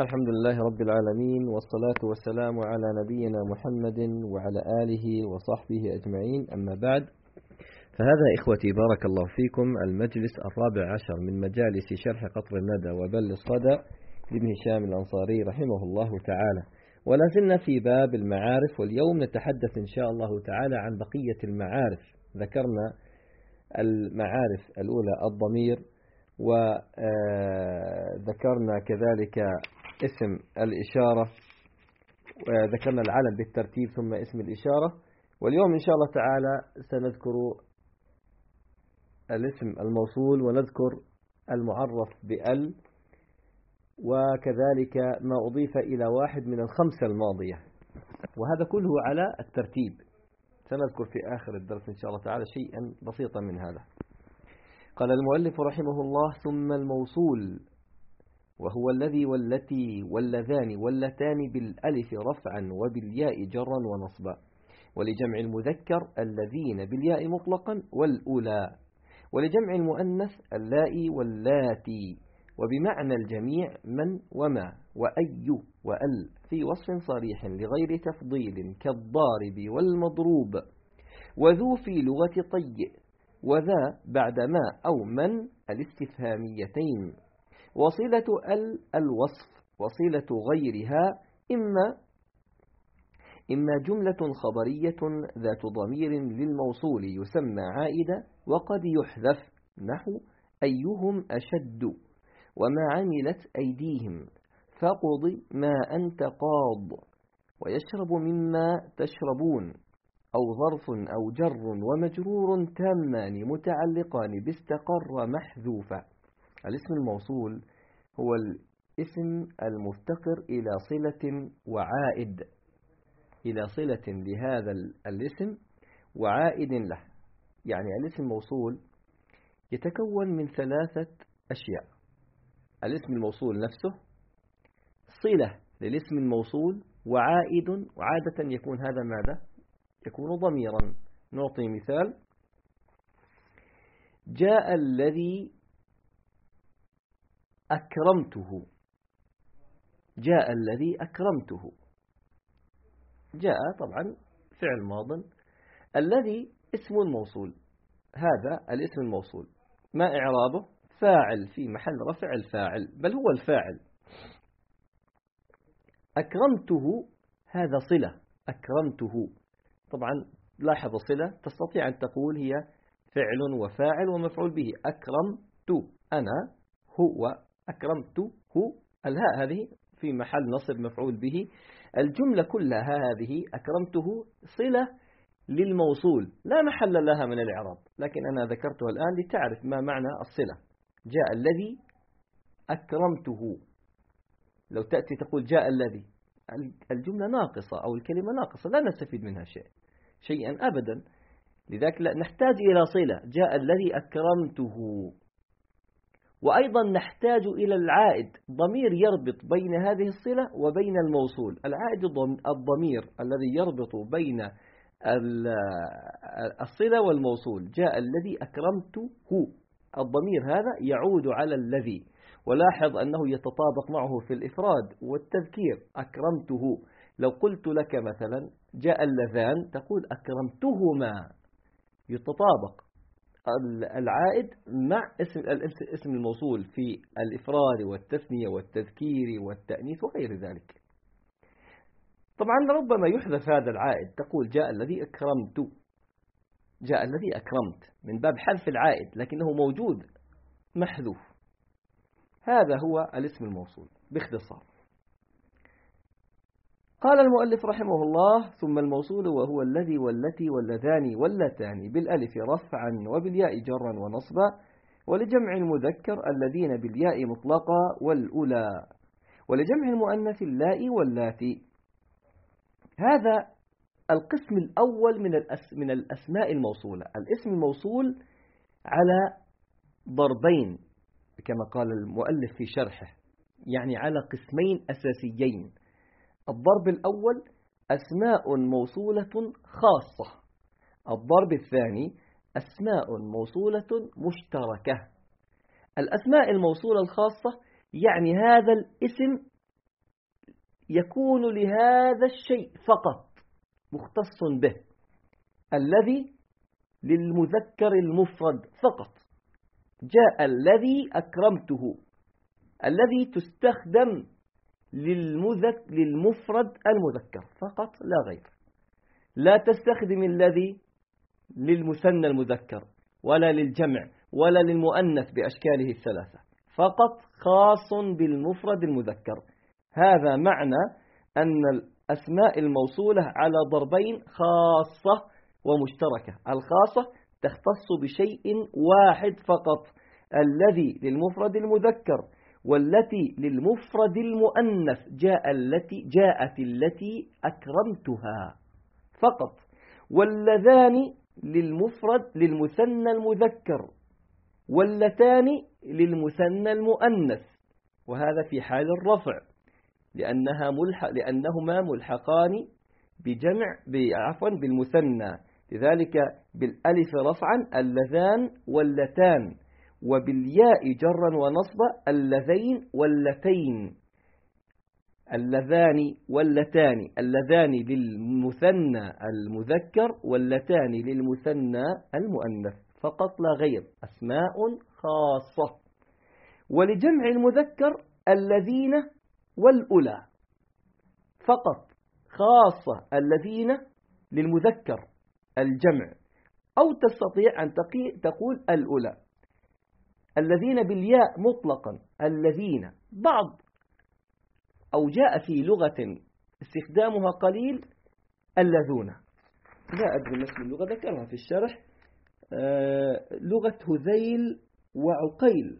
الحمد لله رب العالمين والصلاة والسلام على نبينا محمد وعلى آله وصحبه أجمعين. أما بعد فهذا إخوتي بارك الله فيكم المجلس الرابع عشر من مجالس شرح قطر الندى وبل الصدى لابن هشام الأنصاري رحمه الله تعالى. ولا زلنا في باب المعارف واليوم نتحدث إن شاء الله تعالى عن بقية المعارف. ذكرنا المعارف الأولى الضمير وذكرنا كذلك اسم الإشارة وذكرنا العلم بالترتيب ثم اسم الإشارة. واليوم إن شاء الله تعالى سنذكر الاسم الموصول ونذكر المعرف بأل وكذلك ما أضيف إلى واحد من الخمسة الماضية. وهذا كله على الترتيب. سنذكر في آخر الدرس إن شاء الله تعالى شيئا بسيطا من هذا. قال المؤلف رحمه الله ثم الموصول وهو الذي والتي واللذان واللتان بالألف رفعا وبالياء جرا ونصبا. ولجمع المذكر الذين بالياء مطلقا والأولى. ولجمع المؤنث اللائي واللاتي وبمعنى الجميع من وما وأي وأل في وصف صريح لغير تفضيل كالضارب والمضروب. وذو في لغة طيء وذا بعد ما أو من الاستفهاميتين. وصلة ال الوصف وصلة غيرها إما إما جملة خبرية ذات ضمير للموصول يسمى عائدة وقد يحذف نحو أيهم أشد وما عملت أيديهم فقض ما أنت قاض ويشرب مما تشربون أو ظرف أو جر ومجرور تامان متعلقان باستقر محذوفا. الاسم الموصول هو الاسم المفتقر إلى صلة وعائد إلى صلة لهذا الاسم وعائد له. يعني الاسم الموصول يتكون من ثلاثة أشياء. الاسم الموصول نفسه صلة للاسم الموصول وعائد وعادة يكون هذا ماذا؟ يكون ضميرا. نعطي مثال. جاء الذي أكرمته. جاء الذي أكرمته. جاء طبعا فعل ماض. الذي اسم موصول. هذا الاسم الموصول. ما إعرابه؟ فاعل في محل رفع الفاعل بل هو الفاعل. أكرمته هذا صلة. أكرمته. طبعا لاحظ صلة تستطيع أن تقول هي فعل وفاعل ومفعول به. أكرمت أنا هو أكرمته الهاء هذه في محل نصب مفعول به. الجملة كلها هذه أكرمته صلة للموصول. لا محل لها من الإعراب لكن أنا ذكرتها الآن لتعرف ما معنى الصلة. جاء الذي أكرمته. لو تأتي تقول جاء الذي الجملة ناقصة أو الكلمة ناقصة لا نستفيد منها شيء شيئا أبدا. لذلك لا نحتاج إلى صلة. جاء الذي أكرمته. وأيضا نحتاج إلى العائد ضمير يربط بين هذه الصلة وبين الموصول. العائد الضمير الذي يربط بين الصلة والموصول جاء الذي أكرمته. الضمير هذا يعود على الذي. ولاحظ أنه يتطابق معه في الإفراد والتذكير. أكرمته. لو قلت لك مثلا جاء اللذان تقول أكرمتهما. يتطابق. العائد مع اسم الاسم الموصول في الإفراد والتثنية والتذكير والتأنيث وغير ذلك. طبعا ربما يحذف هذا العائد. تقول جاء الذي أكرمت. جاء الذي أكرمت من باب حذف العائد لكنه موجود محذوف. هذا هو الاسم الموصول باختصار. قال المؤلف رحمه الله ثم الموصول وهو الذي والتي واللذان واللتان بالألف رفعا وبالياء جرا ونصبا ولجمع المذكر الذين بالياء مطلقا والأولى ولجمع المؤنث اللاء واللاتي. هذا القسم الأول من من الأسماء الموصولة. الاسم الموصول على ضربين كما قال المؤلف في شرحه يعني على قسمين أساسيين. الضرب الأول أسماء موصولة خاصة. الضرب الثاني أسماء موصولة مشتركة. الأسماء الموصولة الخاصة يعني هذا الاسم يكون لهذا الشيء فقط مختص به. الذي للمذكر المفرد فقط. جاء الذي أكرمته الذي تستخدم للمذك للمفرد المذكر. فقط لا غير. لا تستخدم الذي للمثنى المذكر ولا للجمع ولا للمؤنث بأشكاله الثلاثة. فقط خاص بالمفرد المذكر. هذا معنى أن الأسماء الموصولة على ضربين خاصة ومشتركة. الخاصة تختص بشيء واحد فقط الذي للمفرد المذكر. والتي للمفرد المؤنث جاء التي جاءت التي أكرمتها فقط. واللذان للمفرد للمثنى المذكر واللتان للمثنى المؤنث. وهذا في حال الرفع لأنها ملحق لأنهما ملحقان بجمع عفوا بالمثنى. لذلك بالألف رفعا اللذان واللتان. وبالياء جرا ونصبا اللذين واللتين. اللذان واللتان. اللذان للمثنى المذكر واللتان للمثنى المؤنث. فقط لا غير. أسماء خاصة. ولجمع المذكر الذين والأولى. فقط. خاصة. الذين للمذكر. الجمع. أو تستطيع أن تقول الأولى. الذين بالياء مطلقا الذين بعض. أو جاء في لغة استخدامها قليل اللذون ما اسم اللغة ذكرها في الشرح. آه، لغة هذيل وعقيل.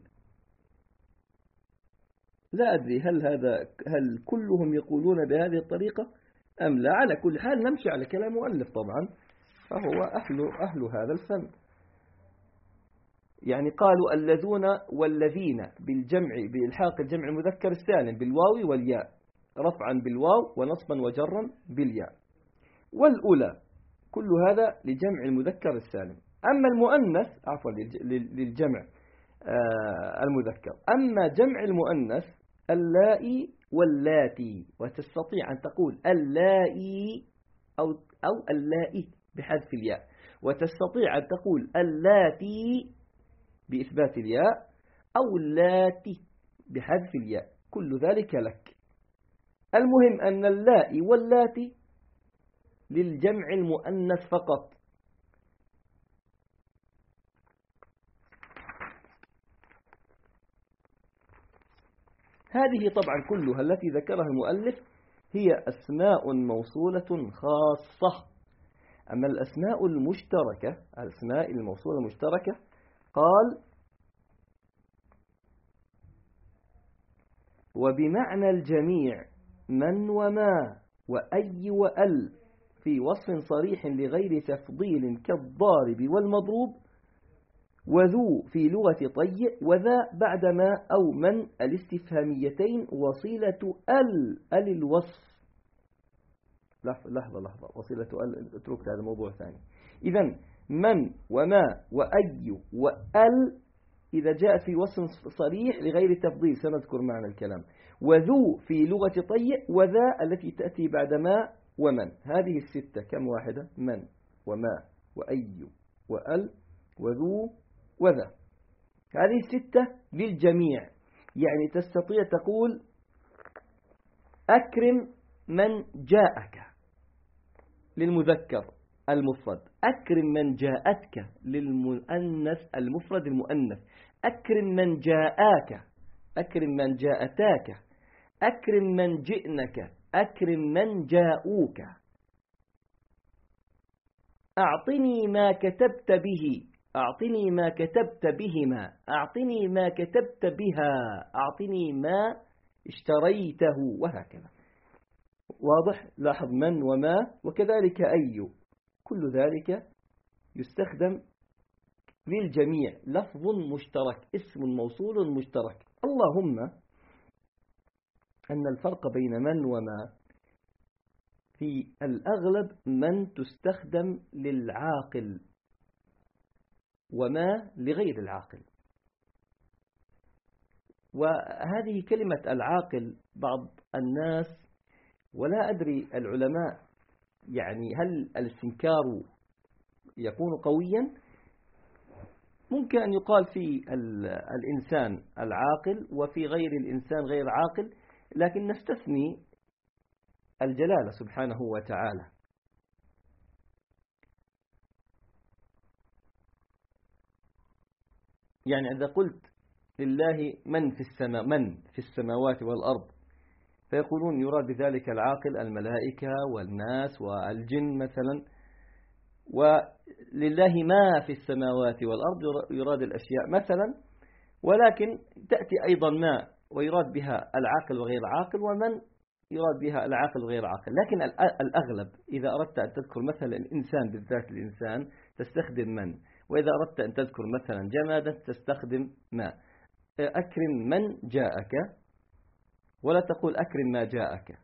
لا أدري هل هذا هل كلهم يقولون بهذه الطريقة أم لا. على كل حال نمشي على كلام مؤلف طبعا. فهو أهل, أهل هذا الفن. يعني قالوا الذون والذين بالجمع بإلحاق الجمع المذكر السالم بالواو والياء رفعا بالواو ونصبا وجرا بالياء. والأولى كل هذا لجمع المذكر السالم أما المؤنث عفوا للجمع آه، المذكر. أما جمع المؤنث اللائي واللاتي وتستطيع أن تقول اللائي أو, أو اللائي بحذف الياء. وتستطيع أن تقول اللاتي بإثبات الياء أو اللاتي بحذف الياء. كل ذلك لك. المهم أن اللاء واللاتي للجمع المؤنث فقط. هذه طبعا كلها التي ذكرها المؤلف هي أسماء موصولة خاصة. أما الأسماء المشتركة الأسماء الموصولة المشتركة قال وبمعنى الجميع من وما وأي وأل في وصف صريح لغير تفضيل كالضارب والمضروب وذو في لغة طي وذا بعدما أو من الاستفهاميتين وصيلة أل أل الوصف. لحظة لحظة لحظة. وصيلة أل اترك هذا موضوع ثاني. إذا من وما وأي وأل إذا جاء في وصف صريح لغير تفضيل سنذكر معنى الكلام. وذو في لغة طي وذا التي تأتي بعد ما ومن. هذه الستة كم واحدة؟ من وما وأي وأل وذو وذا. هذه الستة للجميع. يعني تستطيع تقول أكرم من جاءك للمذكر المفرد. أكرم من جاءتك للمؤنث المفرد المؤنث. أكرم من جاءاك أكرم من جاءتاك. أكرم من جئنك أكرم من جاءوك. أعطني ما كتبت به أعطني ما كتبت بهما. أعطني ما كتبت بها أعطني ما اشتريته وهكذا. واضح؟ لاحظ من وما وكذلك أي. كل ذلك يستخدم للجميع لفظ مشترك اسم موصول مشترك. اللهم أن الفرق بين من وما في الأغلب من تستخدم للعاقل وما لغير العاقل. وهذه كلمة العاقل بعض الناس ولا أدري العلماء يعني هل الاستنكار يكون قويا؟ ممكن أن يقال في الإنسان العاقل وفي غير الإنسان غير عاقل لكن نستثني الجلالة سبحانه وتعالى. يعني إذا قلت لله من في السماء من في السماوات والأرض؟ فيقولون يراد بذلك العاقل الملائكة والناس والجن مثلا. ولله ما في السماوات والأرض يراد الأشياء مثلا. ولكن تأتي أيضا ما ويراد بها العاقل وغير عاقل ومن يراد بها العاقل وغير عاقل. لكن الأغلب إذا أردت أن تذكر مثلا الإنسان بالذات الإنسان تستخدم من؟ وإذا أردت أن تذكر مثلا جمادا تستخدم ما؟ أكرم من جاءك. ولا تقول أكرم ما جاءك.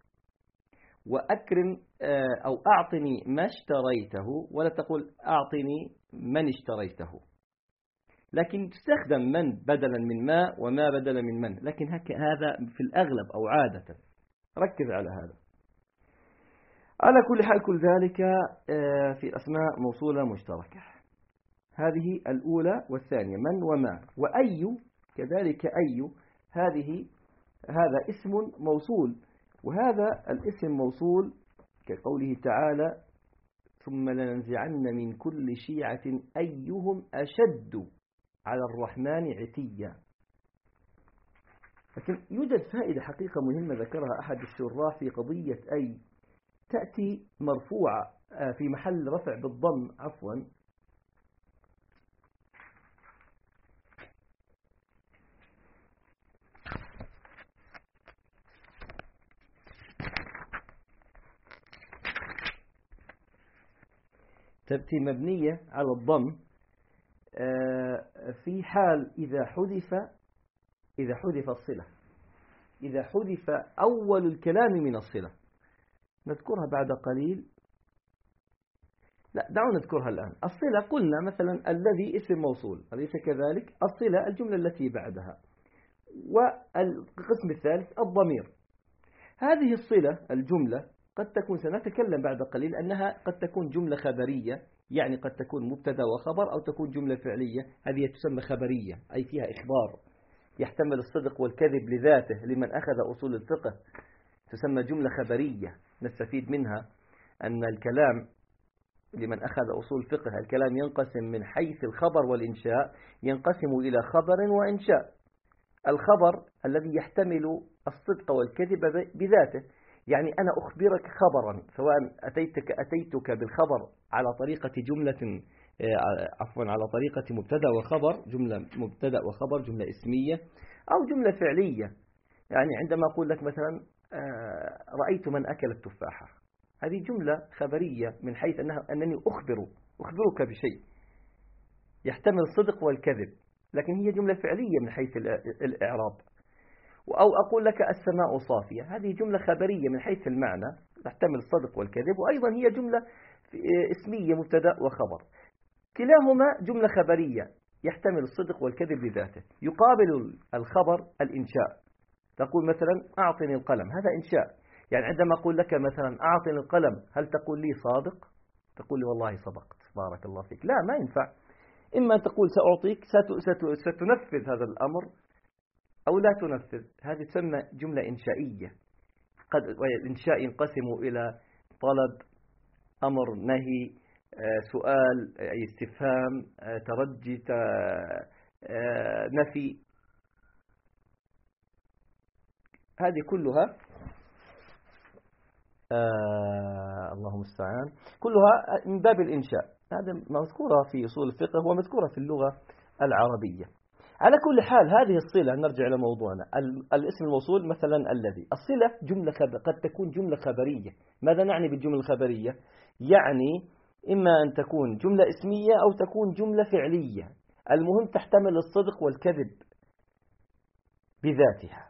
وأكرم آه، أو أعطني ما اشتريته ولا تقول أعطني من اشتريته. لكن تستخدم من بدلا من ما وما بدلا من من. لكن هذا في الأغلب أو عادة. ركز على هذا. على كل حال كل ذلك آه، في أسماء موصولة مشتركة. هذه الأولى والثانية. من وما. وأي كذلك أي هذه هذا اسم موصول وهذا الاسم موصول كقوله تعالى ثم لننزعن من كل شيعة أيهم أشد على الرحمن عتيا. لكن يوجد فائدة حقيقة مهمة ذكرها أحد الشراح في قضية أي تأتي مرفوعة آه، في محل رفع بالضم عفوا تأتي مبنية على الضم. آه، في حال إذا حذف إذا حذف الصلة. إذا حذف أول الكلام من الصلة. نذكرها بعد قليل. لا دعونا نذكرها الآن. الصلة قلنا مثلا الذي اسم موصول. أليس كذلك؟ الصلة الجملة التي بعدها. والقسم الثالث الضمير. هذه الصلة الجملة قد تكون سنتكلم بعد قليل أنها قد تكون جملة خبرية يعني قد تكون مبتدأ وخبر أو تكون جملة فعلية. هذه تسمى خبرية أي فيها إخبار. يحتمل الصدق والكذب لذاته لمن أخذ أصول الفقه. تسمى جملة خبرية نستفيد منها أن الكلام لمن أخذ أصول الفقه الكلام ينقسم من حيث الخبر والإنشاء ينقسم إلى خبر وإنشاء. الخبر الذي يحتمل الصدق والكذب بذاته. يعني أنا أخبرك خبرا سواء أتيتك, أتيتك بالخبر على طريقة جملة آه، عفوا على طريقة مبتدأ وخبر جملة مبتدأ وخبر جملة اسمية أو جملة فعلية. يعني عندما أقول لك مثلا آه، رأيت من أكل التفاحة. هذه جملة خبرية من حيث أنها أنني أخبر أخبرك بشيء. يحتمل الصدق والكذب لكن هي جملة فعلية من حيث الإعراب. أو أقول لك السماء صافية. هذه جملة خبرية من حيث المعنى تحتمل الصدق والكذب وأيضا هي جملة اسمية مبتدأ وخبر. كلاهما جملة خبرية يحتمل الصدق والكذب بذاته. يقابل الخبر الإنشاء. تقول مثلا أعطني القلم. هذا إنشاء. يعني عندما أقول لك مثلا أعطني القلم هل تقول لي صادق؟ تقول لي والله صدقت. بارك الله فيك. لا ما ينفع. إما أن تقول سأعطيك ستنفذ هذا الأمر. أو لا تنفذ. هذه تسمى جملة إنشائية. قد الإنشاء ينقسم إلى طلب أمر نهي آه، سؤال أي استفهام آه، ترجي آه، نفي. هذه كلها آه اللهم استعان. كلها من باب الإنشاء. هذا مذكورة في أصول الفقه ومذكورة في اللغة العربية. على كل حال هذه الصلة نرجع إلى موضوعنا. الاسم الموصول مثلا الذي. الصلة جملة قد تكون جملة خبرية. ماذا نعني بالجملة الخبرية؟ يعني إما أن تكون جملة اسمية أو تكون جملة فعلية. المهم تحتمل الصدق والكذب بذاتها.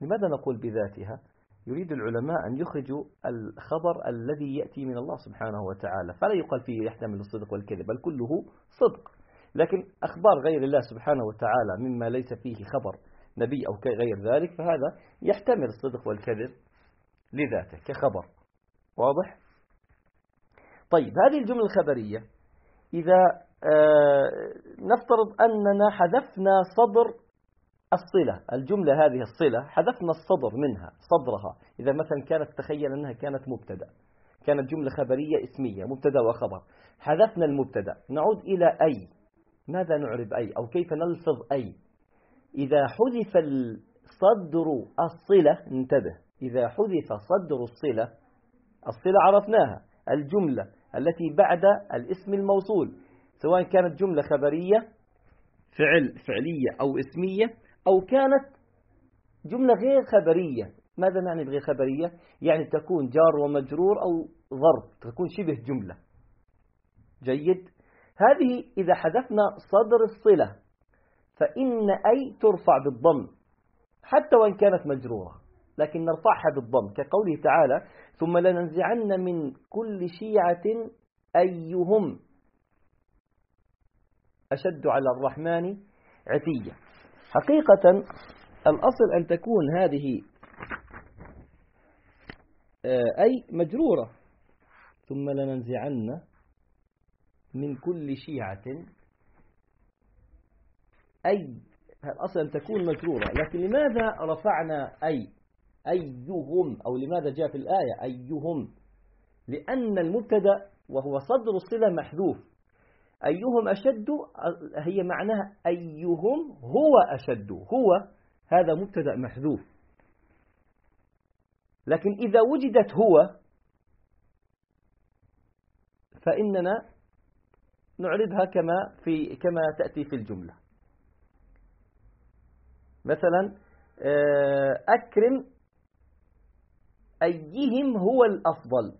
لماذا نقول بذاتها؟ يريد العلماء أن يخرجوا الخبر الذي يأتي من الله سبحانه وتعالى. فلا يقال فيه يحتمل الصدق والكذب بل كله صدق. لكن أخبار غير الله سبحانه وتعالى مما ليس فيه خبر نبي أو غير ذلك فهذا يحتمل الصدق والكذب لذاته كخبر. واضح؟ طيب هذه الجملة الخبرية. إذا آه، نفترض أننا حذفنا صدر الصلة الجملة هذه الصلة حذفنا الصدر منها صدرها. إذا مثلا كانت تخيل أنها كانت مبتدأ كانت جملة خبرية اسمية مبتدأ وخبر. حذفنا المبتدأ. نعود إلى أي؟ ماذا نعرب أي؟ أو كيف نلفظ أي؟ إذا حذف صدر الصلة انتبه. إذا حذف صدر الصلة الصلة عرفناها. الجملة التي بعد الاسم الموصول سواء كانت جملة خبرية فعل فعلية أو اسمية أو كانت جملة غير خبرية. ماذا نعني بغير خبرية؟ يعني تكون جار ومجرور أو ظرف تكون شبه جملة. جيد؟ هذه إذا حذفنا صدر الصلة فإن أي ترفع بالضم حتى وإن كانت مجرورة لكن نرفعها بالضم كقوله تعالى ثم لننزعن من كل شيعة أيهم أشد على الرحمن عتية. حقيقة الأصل أن تكون هذه آه، أي مجرورة. ثم لننزعن من كل شيعة. أي أن تكون مجرورة. لكن لماذا رفعنا أي؟ أيهم. أو لماذا جاء في الآية أيهم؟ لأن المبتدأ وهو صدر الصلة محذوف. أيهم أشد؟ هي معناها أيهم هو أشد. هو هذا مبتدأ محذوف. لكن إذا وجدت هو فإننا نعربها كما في كما تأتي في الجملة. مثلا آه، أكرم أيهم هو الأفضل.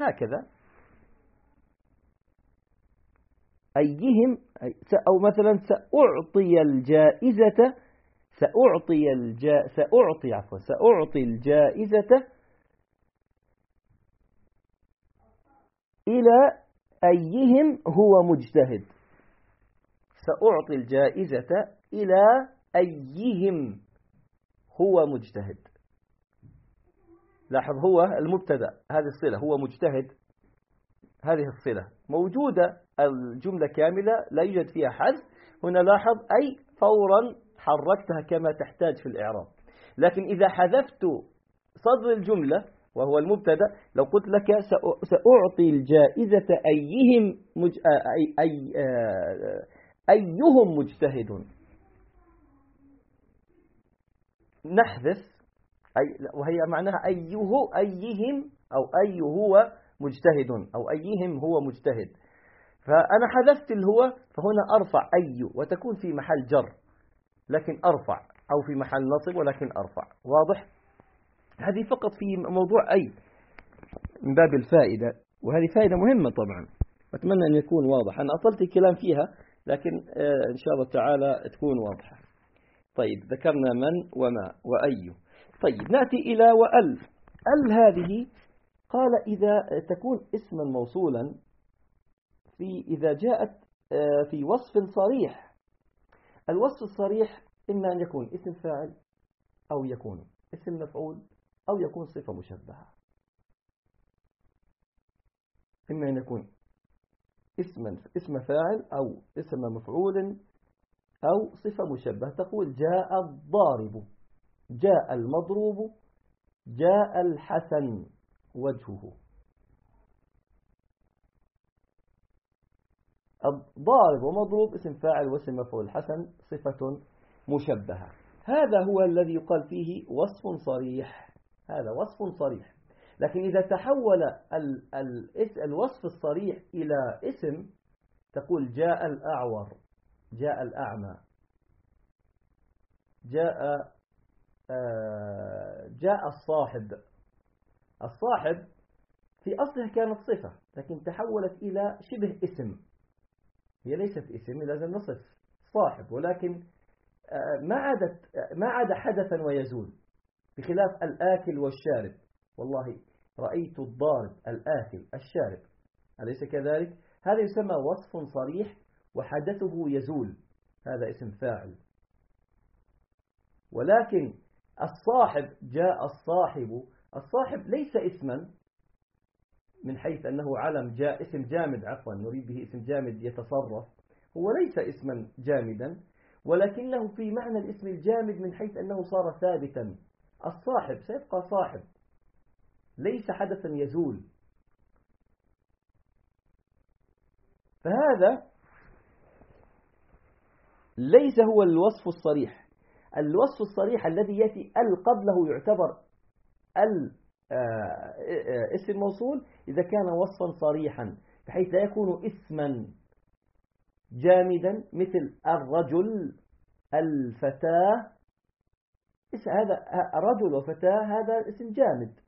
هكذا. أيهم أو مثلا سأعطي الجائزة سأعطي الجا سأعطي عفوا سأعطي الجائزة إلى أيهم هو مجتهد. سأعطي الجائزة إلى أيهم هو مجتهد. لاحظ هو المبتدأ. هذه الصلة هو مجتهد. هذه الصلة موجودة الجملة كاملة لا يوجد فيها حذف. هنا لاحظ أي فورا حركتها كما تحتاج في الإعراب. لكن إذا حذفت صدر الجملة وهو المبتدا لو قلت لك سأعطي الجائزة أيهم مج... أي... أي... أيهم مجتهد. نحذف أي وهي معناها أيه أيهم أو أي هو مجتهد أو أيهم هو مجتهد. فأنا حذفت الهو فهنا أرفع أي وتكون في محل جر لكن أرفع أو في محل نصب ولكن أرفع. واضح؟ هذه فقط في موضوع أي من باب الفائدة وهذه فائدة مهمة طبعا. أتمنى أن يكون واضح أنا أطلت الكلام فيها لكن آه، إن شاء الله تعالى تكون واضحة. طيب ذكرنا من وما وأي. طيب نأتي إلى وأل. أل هذه قال إذا تكون اسما موصولا في إذا جاءت آه، في وصف صريح. الوصف الصريح إما أن يكون اسم فاعل أو يكون اسم مفعول. أو يكون صفة مشبهة. إما أن يكون اسما اسم فاعل أو اسم مفعول أو صفة مشبهة. تقول جاء الضارب جاء المضروب جاء الحسن وجهه. الضارب ومضروب اسم فاعل واسم مفعول. حسن صفة مشبهة. هذا هو الذي يقال فيه وصف صريح. هذا وصف صريح. لكن إذا تحول الوصف الصريح إلى اسم تقول جاء الأعور جاء الأعمى. جاء آه، جاء الصاحب. الصاحب في أصلها كانت صفة لكن تحولت إلى شبه اسم. هي ليست اسم لازم نصف صاحب. ولكن آه، ما عادت ما عاد حدثا ويزول. بخلاف الآكل والشارب. والله رأيت الضارب الآكل الشارب. أليس كذلك؟ هذا يسمى وصف صريح وحدثه يزول. هذا اسم فاعل. ولكن الصاحب جاء الصاحب. الصاحب ليس اسما من حيث أنه علم جاء اسم جامد عفوا نريد به اسم جامد يتصرف. هو ليس اسما جامدا ولكنه في معنى الاسم الجامد من حيث أنه صار ثابتا. الصاحب سيبقى صاحب. ليس حدثا يزول. فهذا ليس هو الوصف الصريح. الوصف الصريح الذي يأتي ال قبله يعتبر ال آه، آه، اسم موصول إذا كان وصفا صريحا بحيث لا يكون اسما جامدا مثل الرجل الفتاة هذا؟ رجل وفتاة هذا اسم جامد.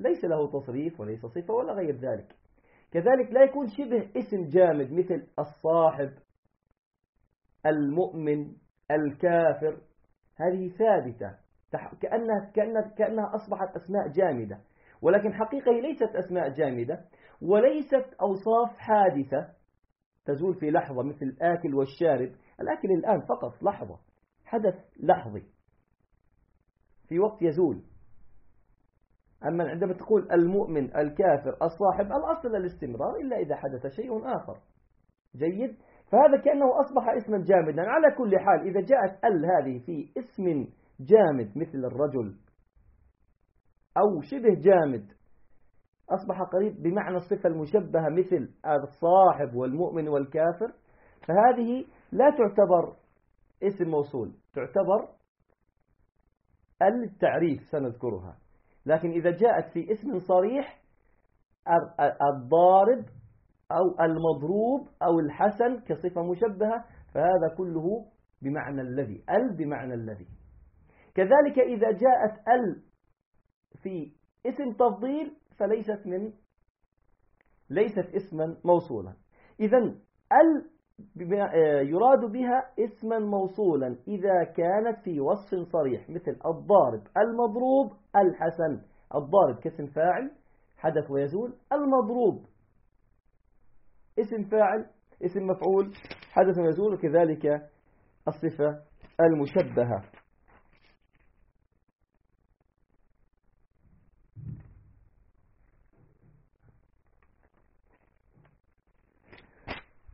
ليس له تصريف وليس صفة ولا غير ذلك. كذلك لا يكون شبه اسم جامد مثل الصاحب المؤمن الكافر. هذه ثابتة. كأنها, كأنها, كأنها أصبحت أسماء جامدة. ولكن حقيقة هي ليست أسماء جامدة وليست أوصاف حادثة تزول في لحظة مثل الآكل والشارب. الأكل الآن فقط لحظة حدث لحظي. في وقت يزول. أما عندما تقول المؤمن الكافر الصاحب الأصل الاستمرار إلا إذا حدث شيء آخر. جيد؟ فهذا كأنه أصبح اسما جامدا. على كل حال إذا جاءت ال هذه في اسم جامد مثل الرجل أو شبه جامد أصبح قريب بمعنى الصفة المشبهة مثل الصاحب والمؤمن والكافر فهذه لا تعتبر اسم موصول تعتبر التعريف سنذكرها. لكن إذا جاءت في اسم صريح الضارب أو المضروب أو الحسن كصفة مشبهة فهذا كله بمعنى الذي ال بمعنى الذي. كذلك إذا جاءت ال في اسم تفضيل فليست من ليست اسما موصولا. إذا ال يراد بها اسما موصولا إذا كانت في وصف صريح مثل الضارب المضروب الحسن. الضارب كاسم فاعل حدث ويزول المضروب. اسم فاعل اسم مفعول حدث ويزول وكذلك الصفة المشبهة.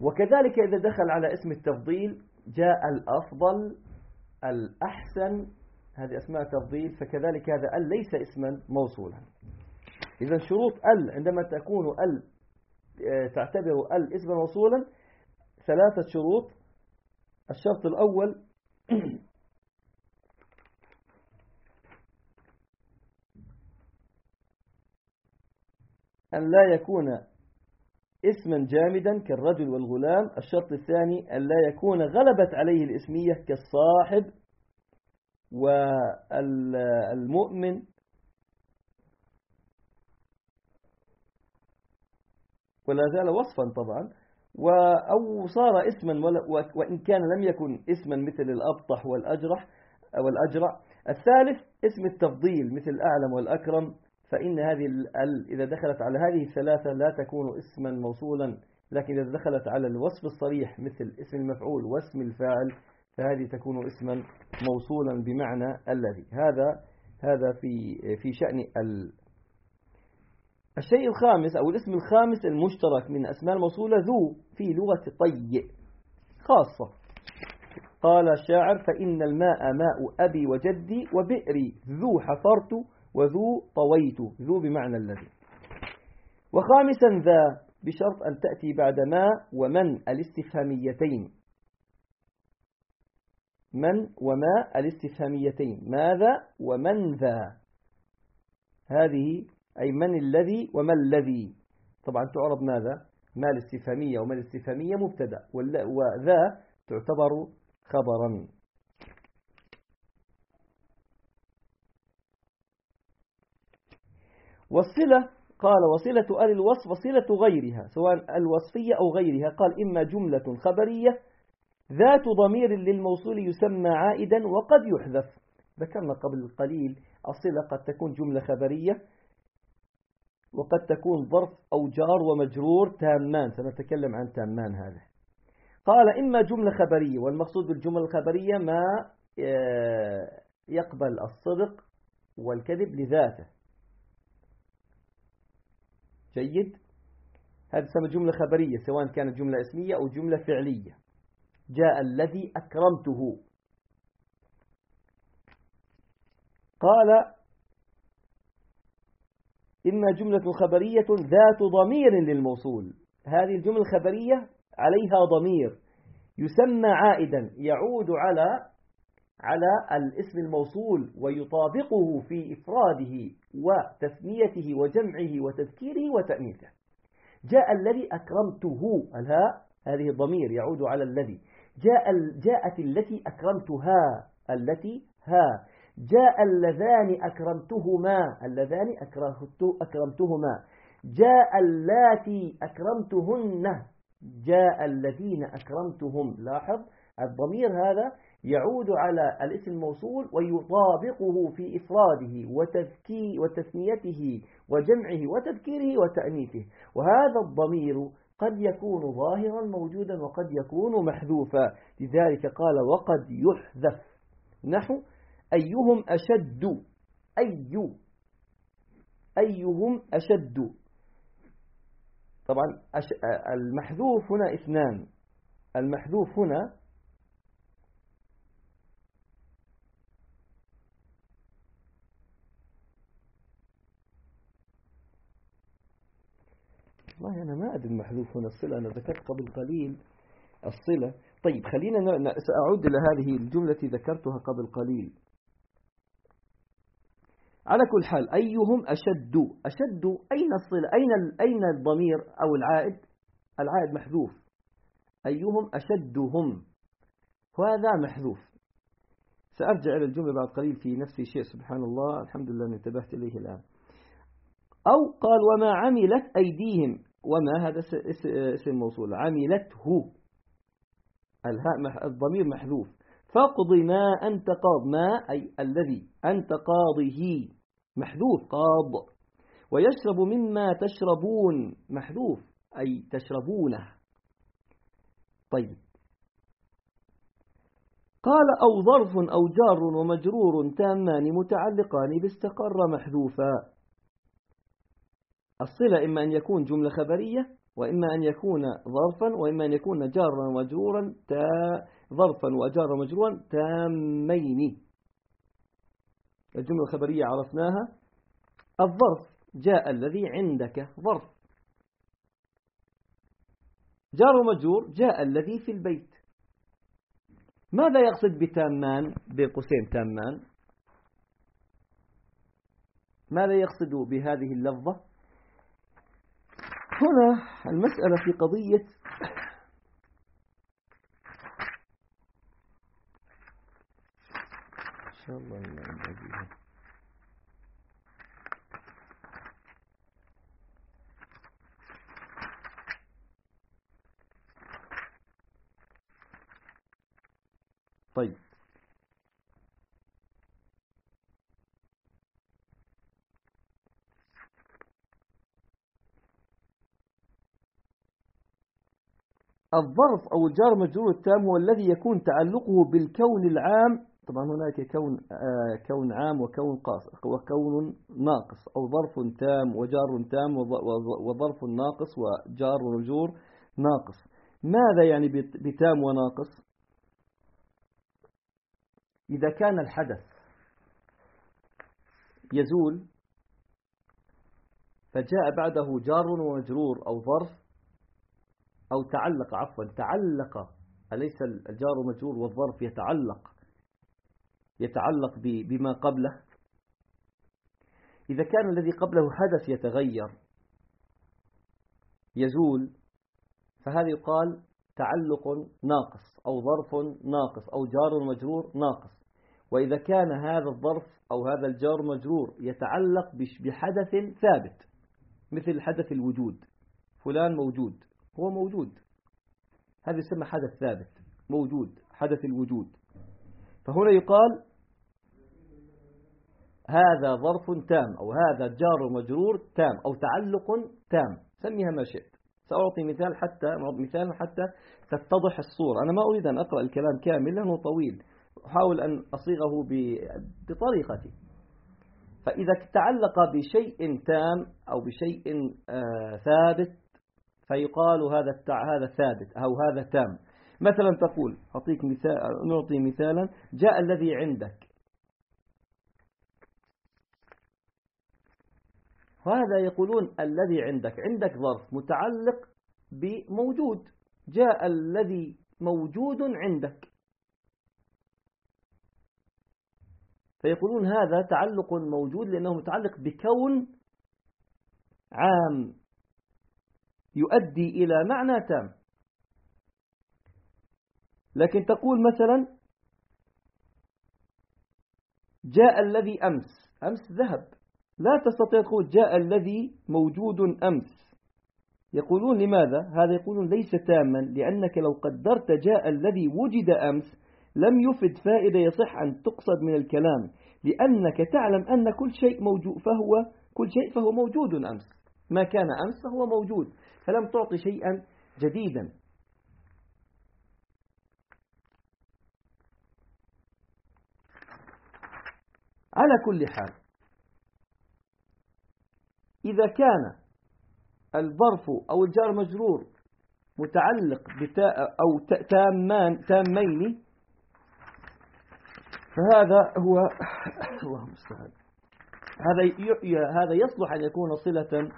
وكذلك إذا دخل على اسم التفضيل جاء الأفضل الأحسن هذه أسماء تفضيل فكذلك هذا ال ليس اسما موصولا. إذا شروط ال عندما تكون ال آه، تعتبر ال اسما موصولا ثلاثة شروط. الشرط الأول أن لا يكون اسما جامدا كالرجل والغلام. الشرط الثاني أن لا يكون غلبت عليه الإسمية كالصاحب والمؤمن. ولا زال وصفا طبعا. أو صار اسما وإن كان لم يكن اسما مثل الأبطح والأجرح والأجرع. الثالث اسم التفضيل مثل الأعلم والأكرم. فإن هذه ال إذا دخلت على هذه الثلاثة لا تكون اسما موصولا لكن إذا دخلت على الوصف الصريح مثل اسم المفعول واسم الفاعل فهذه تكون اسما موصولا بمعنى الذي. هذا هذا في في شأن ال الشيء الخامس أو الاسم الخامس المشترك من أسماء الموصولة ذو في لغة طي خاصة. قال الشاعر فإن الماء ماء أبي وجدي وبئري ذو حفرت وذو طويت ذو بمعنى الذي. وخامسا ذا بشرط أن تأتي بعد ما ومن الاستفهاميتين. من وما الاستفهاميتين. ماذا؟ ومن ذا. هذه أي من الذي وما الذي. طبعا تعرض ماذا؟ ما الاستفهامية وما الاستفهامية مبتدأ. وذا تعتبر خبرا. والصلة قال وصلة أل الوصف وصلة غيرها سواء الوصفية أو غيرها قال إما جملة خبرية ذات ضمير للموصول يسمى عائدا وقد يحذف. ذكرنا قبل قليل الصلة قد تكون جملة خبرية وقد تكون ظرف أو جار ومجرور تامان سنتكلم عن تامان هذا. قال إما جملة خبرية والمقصود بالجملة الخبرية ما آه، يقبل الصدق والكذب لذاته. جيد. هذا سمى جملة خبرية سواء كانت جملة اسمية أو جملة فعلية. جاء الذي أكرمته. قال إما جملة خبرية ذات ضمير للموصول. هذه الجملة الخبرية عليها ضمير. يسمى عائدا يعود على على الاسم الموصول ويطابقه في إفراده. وتثنيته وجمعه وتذكيره وتأنيثه. جاء الذي أكرمته. الهاء هذه الضمير يعود على الذي. جاء جاءت التي أكرمتها. التي ها. جاء اللذان أكرمتهما. اللذان أكرمتهما. جاء اللاتي أكرمتهن. جاء الذين أكرمتهم. لاحظ؟ الضمير هذا يعود على الاسم الموصول ويطابقه في إفراده وتذكي وتثنيته وجمعه وتذكيره وتأنيثه. وهذا الضمير قد يكون ظاهرا موجودا وقد يكون محذوفا. لذلك قال وقد يحذف. نحو أيهم أشد؟ أي؟ أيهم أشد؟ طبعا المحذوف هنا اثنان. المحذوف هنا والله أنا ما أدري المحذوف هنا الصلة أنا ذكرت قبل قليل الصلة. طيب خلينا سأعود إلى هذه الجملة التي ذكرتها قبل قليل. على كل حال أيهم أشد؟ أشد أين الصلة؟ أين أين الضمير أو العائد؟ العائد محذوف. أيهم أشدهم؟ وهذا محذوف. سأرجع إلى الجملة بعد قليل في نفس الشيء سبحان الله الحمد لله انتبهت إليه الآن. أو قال وما عملت أيديهم. وما هذا اسم موصول. عملته. الهاء الضمير محذوف. فاقض ما أنت قاض. ما أي الذي أنت قاضه محذوف. قاض. ويشرب مما تشربون. محذوف. أي تشربونه. طيب. قال أو ظرف أو جار ومجرور تامان متعلقان باستقر محذوفا. الصلة إما أن يكون جملة خبرية وإما أن يكون ظرفا وإما أن يكون جارا ومجرورا تا ظرفا وجارا ومجرورا تامين. الجملة الخبرية عرفناها. الظرف جاء الذي عندك ظرف. جار ومجرور جاء الذي في البيت. ماذا يقصد بتامان؟ بين قوسين تامان. ماذا يقصد بهذه اللفظة؟ هنا المسألة في قضية إن شاء الله طيب. الظرف أو الجار مجرور التام هو الذي يكون تعلقه بالكون العام. طبعا هناك كون آه كون عام وكون قاصر وكون ناقص أو ظرف تام وجار تام وظرف ناقص وجار ومجرور ناقص. ماذا يعني بتام وناقص؟ إذا كان الحدث يزول فجاء بعده جار ومجرور أو ظرف أو تعلق عفوا تعلق أليس الجار مجرور والظرف يتعلق يتعلق بما قبله؟ إذا كان الذي قبله حدث يتغير يزول فهذا يقال تعلق ناقص أو ظرف ناقص أو جار مجرور ناقص. وإذا كان هذا الظرف أو هذا الجار مجرور يتعلق بحدث ثابت مثل حدث الوجود فلان موجود. هو موجود. هذا يسمى حدث ثابت موجود حدث الوجود. فهنا يقال هذا ظرف تام أو هذا جار مجرور تام أو تعلق تام. سميها ما شئت. سأعطي مثال حتى مثال حتى تتضح الصورة. أنا ما أريد أن أقرأ الكلام كامل لأنه طويل. أحاول أن أصيغه بطريقتي. فإذا تعلق بشيء تام أو بشيء آه، ثابت فيقال هذا هذا ثابت أو هذا تام. مثلا تقول أعطيك مثال نعطي مثالا جاء الذي عندك. وهذا يقولون الذي عندك. عندك ظرف متعلق بموجود. جاء الذي موجود عندك. فيقولون هذا تعلق موجود لأنه متعلق بكون عام. يؤدي إلى معنى تام. لكن تقول مثلا جاء الذي أمس. أمس ذهب. لا تستطيع تقول جاء الذي موجود أمس. يقولون لماذا؟ هذا يقولون ليس تاما لأنك لو قدرت جاء الذي وجد أمس لم يفد فائدة يصح أن تقصد من الكلام لأنك تعلم أن كل شيء موجود فهو كل شيء فهو موجود أمس. ما كان أمس فهو موجود. فلم تعطي شيئا جديدا. على كل حال إذا كان الظرف أو الجار مجرور متعلق بتاء أو تامان تامين فهذا هو الله المستعان هذا هذا يصلح أن يكون صلة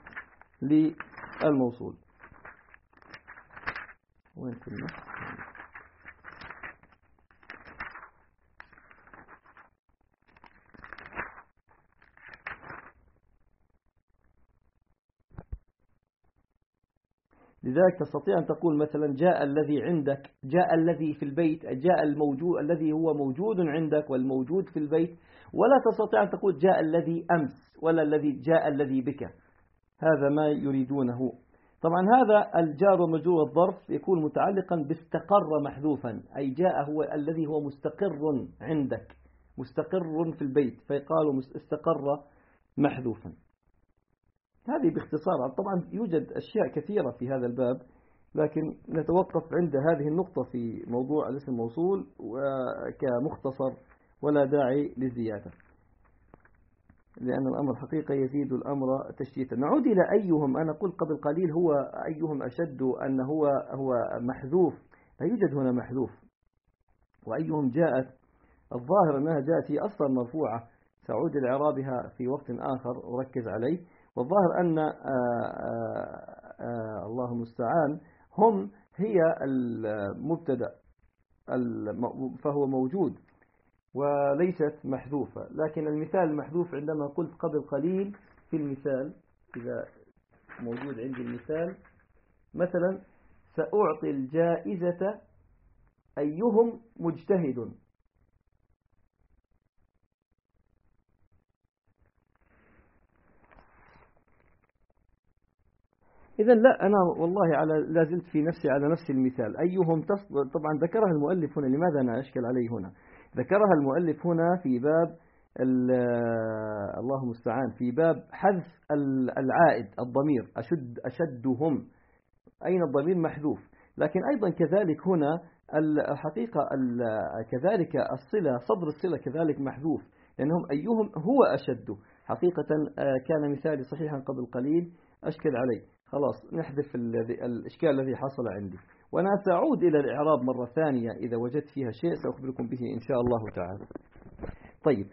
للموصول وين كنا لذلك تستطيع أن تقول مثلا جاء الذي عندك جاء الذي في البيت جاء الموجود الذي هو موجود عندك والموجود في البيت ولا تستطيع أن تقول جاء الذي أمس ولا الذي جاء الذي بك. هذا ما يريدونه. طبعا هذا الجار ومجرور الظرف يكون متعلقا باستقر محذوفا أي جاء هو الذي هو مستقر عندك مستقر في البيت فيقال استقر محذوفا. هذه باختصار طبعا يوجد أشياء كثيرة في هذا الباب لكن نتوقف عند هذه النقطة في موضوع الاسم الموصول كمختصر ولا داعي للزيادة. لأن الأمر حقيقة يزيد الأمر تشتيتا. نعود إلى أيهم. أنا قلت قبل قليل هو أيهم أشد أن هو هو محذوف. لا يوجد هنا محذوف. وأيهم جاءت الظاهر أنها جاءت هي أصلا مرفوعة. سأعود لإعرابها في وقت آخر أركز عليه. والظاهر أن آه، آه، الله المستعان هم هي المبتدأ فهو موجود. وليست محذوفة. لكن المثال المحذوف عندما قلت قبل قليل في المثال إذا موجود عندي المثال. مثلا سأعطي الجائزة أيهم مجتهد. إذا لا أنا والله على لا زلت في نفسي على نفس المثال. أيهم طبعا ذكرها المؤلف هنا لماذا أنا أشكل عليه هنا؟ ذكرها المؤلف هنا في باب الله المستعان في باب حذف العائد الضمير أشد أشدهم. أين الضمير؟ محذوف. لكن أيضا كذلك هنا الحقيقة كذلك الصلة صدر الصلة كذلك محذوف لأنهم أيهم هو أشد. حقيقة آه، كان مثالي صحيحا قبل قليل أشكل عليه. خلاص نحذف الإشكال الذي حصل عندي. وأنا سأعود إلى الإعراب مرة ثانية. إذا وجدت فيها شيء سأخبركم به إن شاء الله تعالى. طيب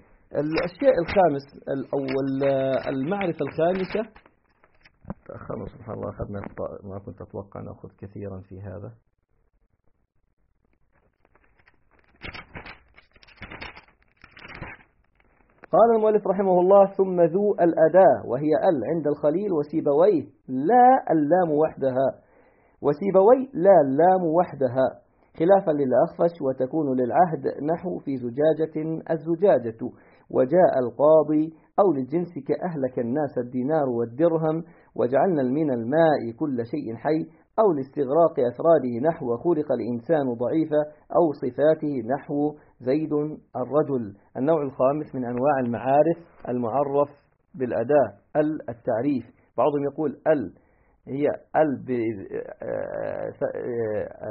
الشيء الخامس أو المعرفة الخامسة. تأخرنا سبحان الله أخذنا ما كنت أتوقع أن أخذ كثيرا في هذا. قال المؤلف رحمه الله ثم ذو الأداة وهي ال عند الخليل وسيبويه لا اللام وحدها. وسيبوي لا اللام وحدها خلافا للأخفش وتكون للعهد نحو في زجاجة الزجاجة وجاء القاضي أو للجنس كأهلك الناس الدينار والدرهم وجعلنا من الماء كل شيء حي أو لاستغراق أفراده نحو خلق الإنسان ضعيفا أو صفاته نحو زيد الرجل. النوع الخامس من أنواع المعارف المعرف بالأداة ال التعريف. بعضهم يقول ال هي ال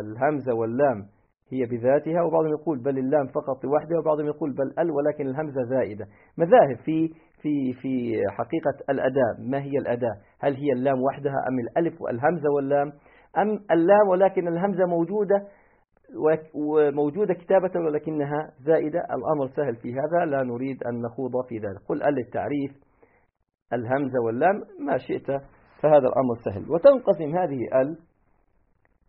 الهمزة واللام هي بذاتها وبعضهم يقول بل اللام فقط لوحدها وبعضهم يقول بل ال ولكن الهمزة زائدة. مذاهب في في في حقيقة الأداة ما هي الأداة؟ هل هي اللام وحدها أم الألف والهمزة واللام؟ أم اللام ولكن الهمزة موجودة وموجودة كتابة ولكنها زائدة؟ الأمر سهل في هذا لا نريد أن نخوض في ذلك. قل ال التعريف الهمزة واللام ما شئت. فهذا الأمر سهل. وتنقسم هذه ال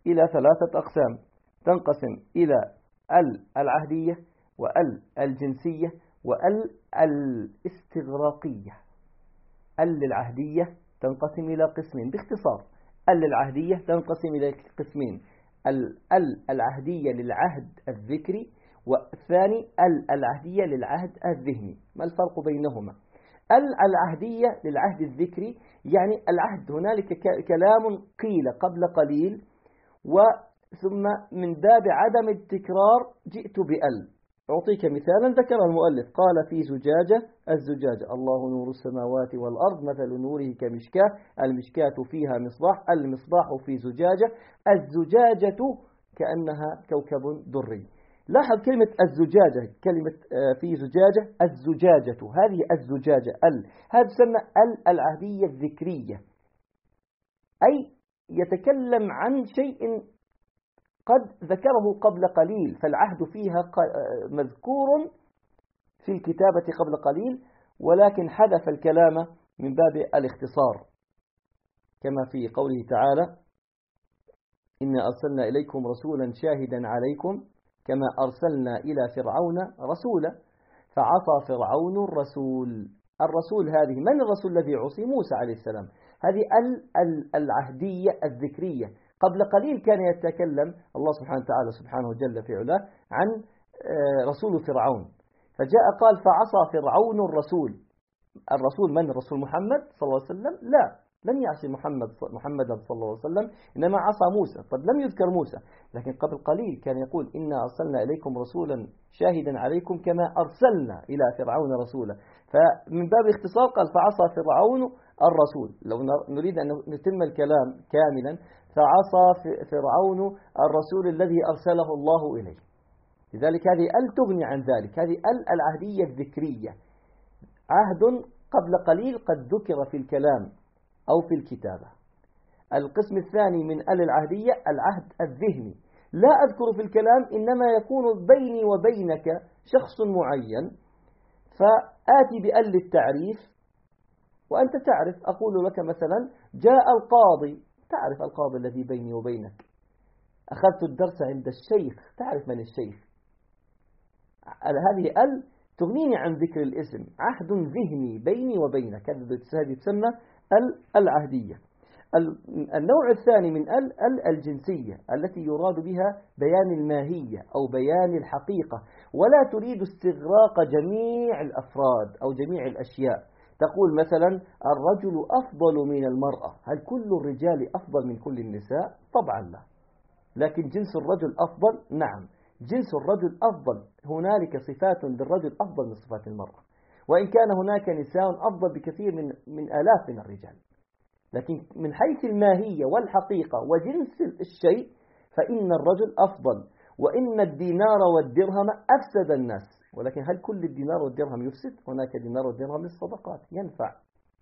إلى ثلاثة أقسام. تنقسم إلى ال العهدية وال الجنسية وال الاستغراقية. ال العهدية تنقسم إلى قسمين. باختصار ال العهدية تنقسم إلى قسمين. ال العهدية للعهد الذكري والثاني ال العهدية للعهد الذهني. ما الفرق بينهما؟ ال العهدية للعهد الذكري يعني العهد هنالك كلام قيل قبل قليل وثم من باب عدم التكرار جئت بأل. أعطيك مثالا ذكر المؤلف قال في زجاجة الزجاجة الله نور السماوات والأرض مثل نوره كمشكاة المشكاة فيها مصباح المصباح في زجاجة الزجاجة كأنها كوكب دري. لاحظ كلمة الزجاجة كلمة آه، في زجاجة الزجاجة هذه الزجاجة ال هذا تسمى ال العهدية الذكرية. أي يتكلم عن شيء قد ذكره قبل قليل فالعهد فيها مذكور في الكتابة قبل قليل ولكن حذف الكلام من باب الاختصار. كما في قوله تعالى إنا أرسلنا إليكم رسولا شاهدا عليكم كما أرسلنا إلى فرعون رسولا فعصى فرعون الرسول. الرسول هذه من الرسول الذي عصي؟ موسى عليه السلام. هذه العهدية الذكرية. قبل قليل كان يتكلم الله سبحانه وتعالى سبحانه جل في علاه عن آه، رسول فرعون. فجاء قال فعصى فرعون الرسول. الرسول من؟ الرسول محمد صلى الله عليه وسلم؟ لا. لم يعصي محمد محمدا صلى الله عليه وسلم إنما عصى موسى قد لم يذكر موسى. لكن قبل قليل كان يقول إنا أرسلنا إليكم رسولا شاهدا عليكم كما أرسلنا إلى فرعون رسولا. فمن باب اختصار قال فعصى فرعون الرسول. لو نريد أن نتم الكلام كاملا فعصى فرعون الرسول الذي أرسله الله إليه. لذلك هذه أل تغني عن ذلك. هذه أل العهدية الذكرية. عهد قبل قليل قد ذكر في الكلام أو في الكتابة. القسم الثاني من آل العهدية العهد الذهني. لا أذكر في الكلام إنما يكون بيني وبينك شخص معين. فآتي بأل التعريف. وأنت تعرف أقول لك مثلا جاء القاضي. تعرف القاضي الذي بيني وبينك. أخذت الدرس عند الشيخ. تعرف من الشيخ؟ هذه أل تغنيني عن ذكر الاسم. عهد ذهني بيني وبينك. هذه تسمى العهدية. النوع الثاني من ال ال الجنسية التي يراد بها بيان الماهية أو بيان الحقيقة. ولا تريد استغراق جميع الأفراد أو جميع الأشياء. تقول مثلا الرجل أفضل من المرأة. هل كل الرجال أفضل من كل النساء؟ طبعا لا. لكن جنس الرجل أفضل؟ نعم. جنس الرجل أفضل. هنالك صفات للرجل أفضل من صفات المرأة. وإن كان هناك نساء أفضل بكثير من, من آلاف من الرجال. لكن من حيث الماهية والحقيقة وجنس الشيء فإن الرجل أفضل وإن الدينار والدرهم أفسد الناس. ولكن هل كل الدينار والدرهم يفسد؟ هناك دينار والدرهم للصدقات ينفع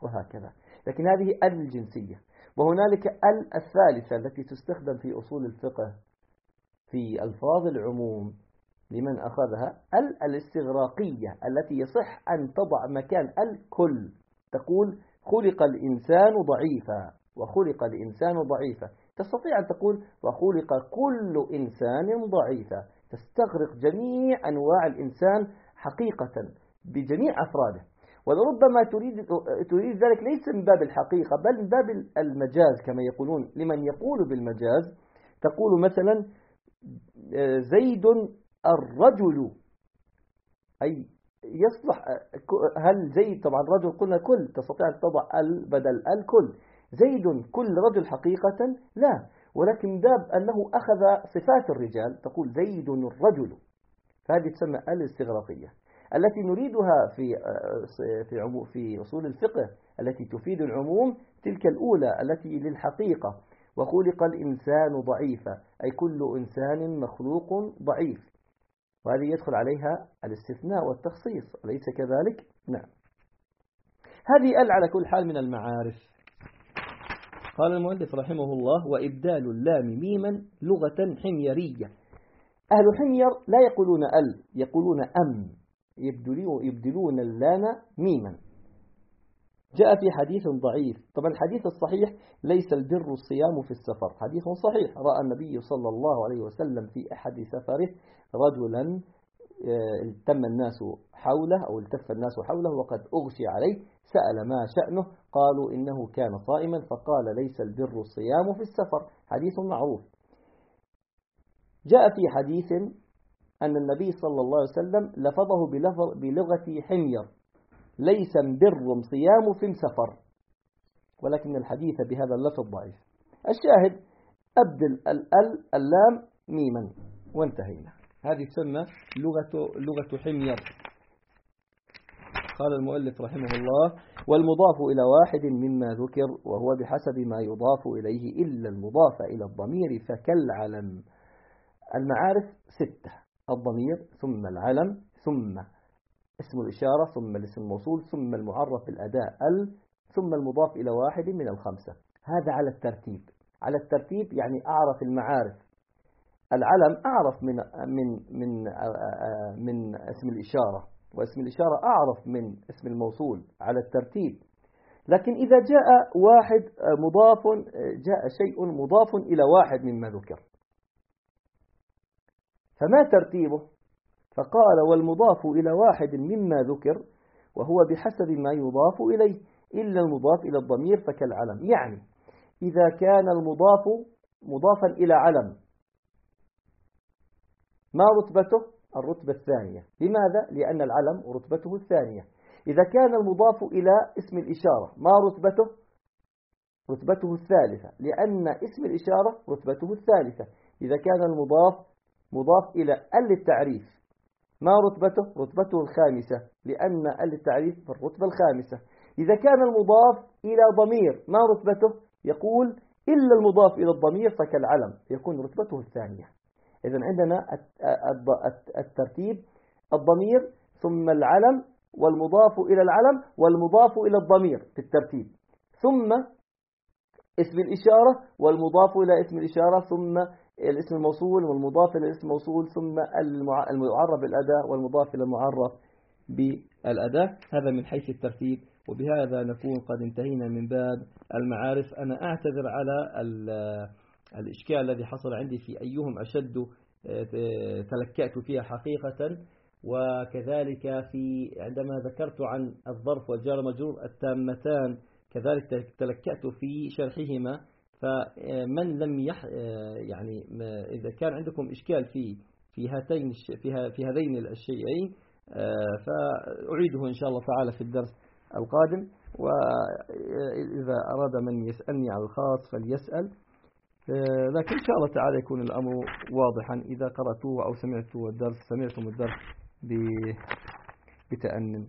وهكذا. لكن هذه ال الجنسية. وهنالك ال الثالثة التي تستخدم في أصول الفقه في ألفاظ العموم. لمن أخذها ال الاستغراقية التي يصح أن تضع مكان الكل. تقول خلق الإنسان ضعيفا وخلق الإنسان ضعيفا. تستطيع أن تقول وخلق كل إنسان ضعيفا. تستغرق جميع أنواع الإنسان حقيقة بجميع أفراده. ولربما تريد تريد ذلك ليس من باب الحقيقة بل من باب المجاز كما يقولون. لمن يقول بالمجاز تقول مثلا زيد الرجل أي يصلح هل زيد طبعا رجل قلنا كل تستطيع أن تضع ال بدل الكل زيد كل رجل حقيقة؟ لا. ولكن باب أنه أخذ صفات الرجال تقول زيد الرجل. فهذه تسمى الاستغراقية. التي نريدها في في في أصول الفقه التي تفيد العموم تلك الأولى التي للحقيقة. وخلق الإنسان ضعيفا أي كل إنسان مخلوق ضعيف. وهذه يدخل عليها الاستثناء والتخصيص أليس كذلك؟ نعم. هذه ال على كل حال من المعارف. قال المؤلف رحمه الله وإبدال اللام ميما لغة حميرية. أهل حمير لا يقولون ال يقولون أم يبدلون اللام ميما. جاء في حديث ضعيف. طبعا الحديث الصحيح ليس البر الصيام في السفر. حديث صحيح. رأى النبي صلى الله عليه وسلم في أحد سفره رجلا آه، التم الناس حوله أو التف الناس حوله وقد أغشي عليه سأل ما شأنه؟ قالوا إنه كان صائما فقال ليس البر الصيام في السفر. حديث معروف. جاء في حديث أن النبي صلى الله عليه وسلم لفظه بلغة حمير. ليس بر صيام في سفر ولكن الحديث بهذا اللفظ ضعيف. الشاهد أبدل الأل اللام ميما. وانتهينا. هذه تسمى لغة, لغة حمير. قال المؤلف رحمه الله والمضاف إلى واحد مما ذكر وهو بحسب ما يضاف إليه إلا المضاف إلى الضمير فكالعلم. المعارف ستة الضمير ثم العلم ثم اسم الإشارة ثم الاسم الموصول ثم المعرف بالأداء ال ثم المضاف إلى واحد من الخمسة. هذا على الترتيب. على الترتيب يعني أعرف المعارف. العلم أعرف من من من من اسم الإشارة واسم الإشارة أعرف من اسم الموصول على الترتيب. لكن إذا جاء واحد مضاف جاء شيء مضاف إلى واحد مما ذكر. فما ترتيبه؟ فقال والمضاف إلى واحد مما ذكر وهو بحسب ما يضاف إليه إلا المضاف إلى الضمير فكالعلم. يعني إذا كان المضاف مضافا إلى علم ما رتبته؟ الرتبة الثانية. لماذا؟ لأن العلم رتبته الثانية. إذا كان المضاف إلى اسم الإشارة ما رتبته؟ رتبته الثالثة. لأن اسم الإشارة رتبته الثالثة. إذا كان المضاف مضاف إلى ال التعريف ما رتبته؟ رتبته الخامسة لأن ال التعريف في الرتبة الخامسة إذا كان المضاف إلى ضمير ما رتبته؟ يقول إلا المضاف إلى الضمير فكالعلم يكون رتبته الثانية إذا عندنا الترتيب الضمير ثم العلم والمضاف إلى العلم والمضاف إلى الضمير في الترتيب ثم اسم الإشارة والمضاف إلى اسم الإشارة ثم الاسم الموصول والمضاف إلى الاسم الموصول ثم المعرف بالأداة والمضاف إلى المعرف بالأداة. هذا من حيث الترتيب وبهذا نكون قد انتهينا من باب المعارف. أنا أعتذر على الإشكال الذي حصل عندي في أيهم أشد آه، تلكأت فيها حقيقة. وكذلك في عندما ذكرت عن الظرف والجار مجرور التامتان كذلك تلكأت في شرحهما. فمن لم يح آه، يعني إذا كان عندكم إشكال في في هاتين في في هذين الشيئين آه، فأعيده إن شاء الله تعالى في الدرس القادم. وإذا أراد من يسألني على الخاص فليسأل. آه، لكن إن شاء الله تعالى يكون الأمر واضحا. إذا قرأتوه أو سمعتوا الدرس سمعتم الدرس بتأنن.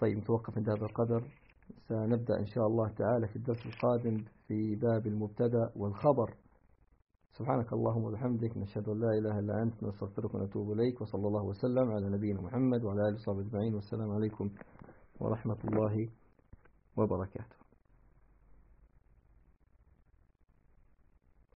طيب نتوقف عند هذا القدر. سنبدأ إن شاء الله تعالى في الدرس القادم في باب المبتدأ والخبر. سبحانك اللهم وبحمدك نشهد أن لا إله إلا أنت نستغفرك ونتوب إليك وصلى الله وسلم على نبينا محمد وعلى آله وصحبه أجمعين والسلام عليكم ورحمة الله وبركاته.